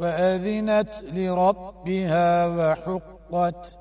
وأذنت لربها وحقت